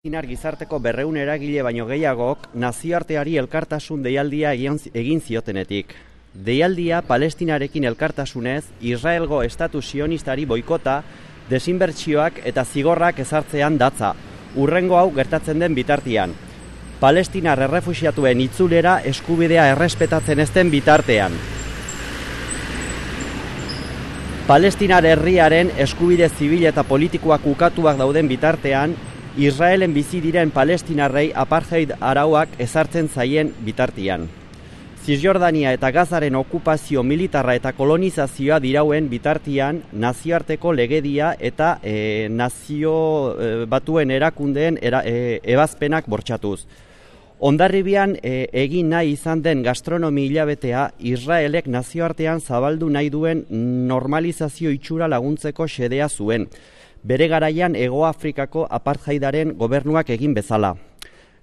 Palestinar gizarteko berreun eragile baino gehiagok nazioarteari elkartasun deialdia egin ziotenetik. Deialdia Palestinarekin elkartasunez, Israelgo estatu sionistari boikota, desinbertsioak eta zigorrak ezartzean datza, urrengo hau gertatzen den bitartian. Palestinar errefusiatuen itzulera eskubidea errespetatzen ezten bitartean. Palestinar herriaren eskubide zibil eta politikoak ukatuak dauden bitartean, Israelen bizi diren palestinarrei apartheid arauak ezartzen zaien bitartian. Cisjordania eta Gazaren okupazio militarra eta kolonizazioa dirauen bitartian nazioarteko legedia eta e, nazio e, batuen erakundeen era, e, ebazpenak bortxatuz. Ondarribian e, egin nahi izan den gastronomi hilabetea Israelek nazioartean zabaldu nahi duen normalizazio itxura laguntzeko xedea zuen bere garaian Ego Afrikako apartheidaren gobernuak egin bezala.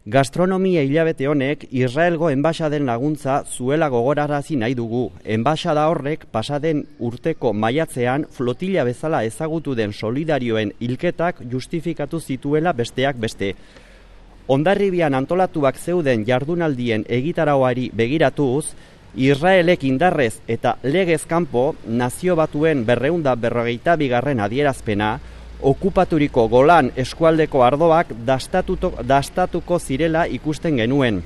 Gastronomia hilabete honek Israelgo enbaixaden laguntza zuela gogorarazi nahi dugu. Enbaixada horrek pasaden urteko maiatzean flotila bezala ezagutu den solidarioen hilketak justifikatu zituela besteak beste. Ondarribian antolatuak zeuden jardunaldien egitarauari begiratuz, Israelek indarrez eta legez kanpo nazio batuen berreunda berrogeita bigarren adierazpena, okupaturiko golan eskualdeko ardoak dastatuko zirela ikusten genuen.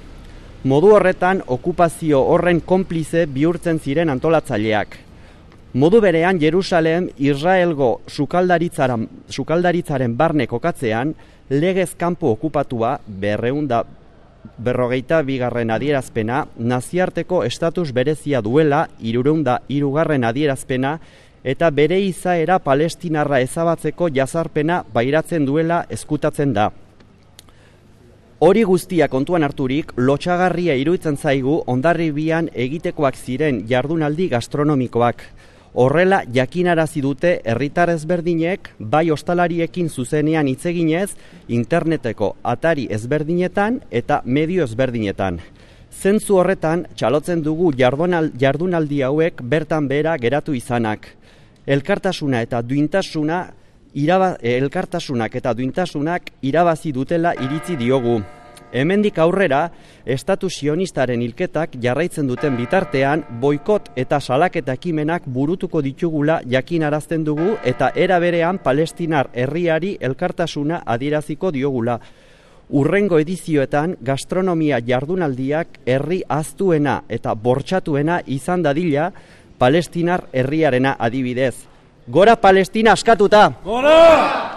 Modu horretan okupazio horren konplize bihurtzen ziren antolatzaileak. Modu berean Jerusalem Israelgo sukaldaritzaren, sukaldaritzaren barne kokatzean legez kanpo okupatua berreunda berrogeita bigarren adierazpena naziarteko estatus berezia duela irureunda irugarren adierazpena eta bere izaera palestinarra ezabatzeko jazarpena bairatzen duela eskutatzen da. Hori guztia kontuan harturik, lotxagarria iruditzen zaigu ondarribian egitekoak ziren jardunaldi gastronomikoak. Horrela jakinarazi dute herritar ezberdinek bai ostalariekin zuzenean hitz eginez interneteko atari ezberdinetan eta medio ezberdinetan. Zentzu horretan txalotzen dugu jardunaldi hauek bertan bera geratu izanak elkartasuna eta duintasuna iraba, elkartasunak eta duintasunak irabazi dutela iritzi diogu. Hemendik aurrera, estatu sionistaren hilketak jarraitzen duten bitartean, boikot eta salaketa ekimenak burutuko ditugula jakinarazten dugu eta era berean palestinar herriari elkartasuna adieraziko diogula. Urrengo edizioetan gastronomia jardunaldiak herri aztuena eta bortxatuena izan dadila, Palestinar herriarena adibidez. Gora Palestina askatuta! Gora!